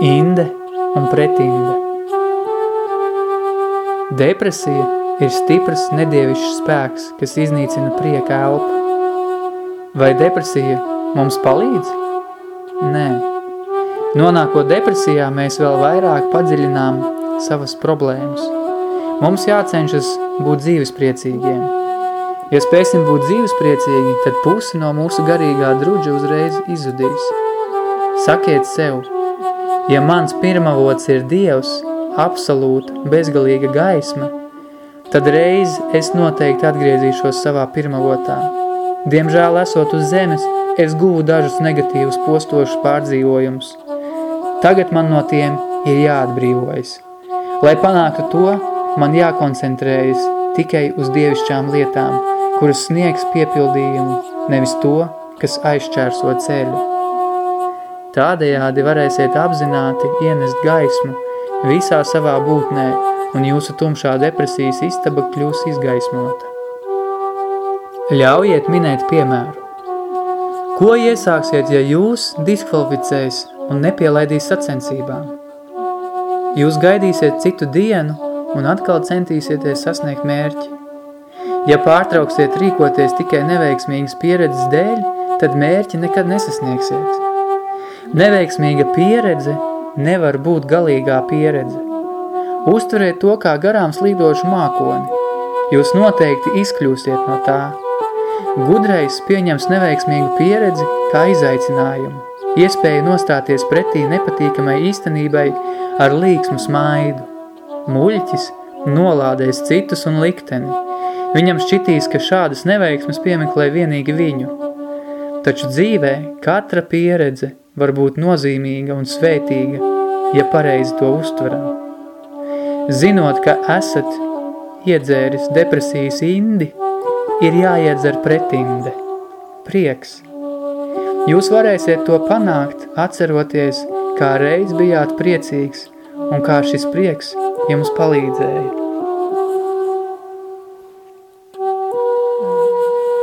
Inde un pretinde. Depresija ir stiprs nedievišs spēks, kas iznīcina prieka elpu. Vai depresija mums palīdz? Nē. Nonākot depresijā, mēs vēl vairāk padziļinām savas problēmas. Mums jācenšas būt dzīvespriecīgiem. Ja spēsim būt dzīvespriecīgi, tad pusi no mūsu garīgā druģa uzreiz izzudīs. Sakiet sev, Ja mans pirmavots ir Dievs, absolūta, bezgalīga gaisma, tad reiz es noteikti atgriezīšos savā pirmavotā. Diemžēl esot uz zemes, es guvu dažus negatīvus postošus pārdzīvojumus. Tagad man no tiem ir jāatbrīvojas. Lai panāktu to, man jākoncentrējas tikai uz dievišķām lietām, kuras sniegs piepildījumu, nevis to, kas aizšķērso ceļu. Tādējādi varēsiet apzināti ienest gaismu visā savā būtnē, un jūsu tumšā depresijas istaba kļūs izgaismota. Ļaujiet minēt piemēru. Ko iesāksiet, ja jūs diskvalificēs un nepielaidīs sacensībām? Jūs gaidīsiet citu dienu un atkal centīsieties sasniegt mērķi. Ja pārtrauksiet rīkoties tikai neveiksmīgas pieredzes dēļ, tad mērķi nekad nesasniegsiet. Neveiksmīga pieredze nevar būt galīgā pieredze. Uztveriet to kā garām slīdošu mākoni. Jūs noteikti izkļūsiet no tā. Gudrais pieņems neveiksmīgu pieredzi kā izaicinājumu, iespēju nostāties pretī nepatīkamai īstenībai ar līksmu smaidu. Muļķis nolādēs citus un likteni. Viņam šķitīs, ka šādas neveiksmes piemeklē vienīgi viņu. Taču dzīvē katra pieredze var būt nozīmīga un svētīga, ja pareizi to uztveram. Zinot, ka esat iedzēris depresijas indi, ir jāiedzer pretinde, prieks. Jūs varēsiet to panākt, atceroties, kā reiz bijāt priecīgs un kā šis prieks jums palīdzēja.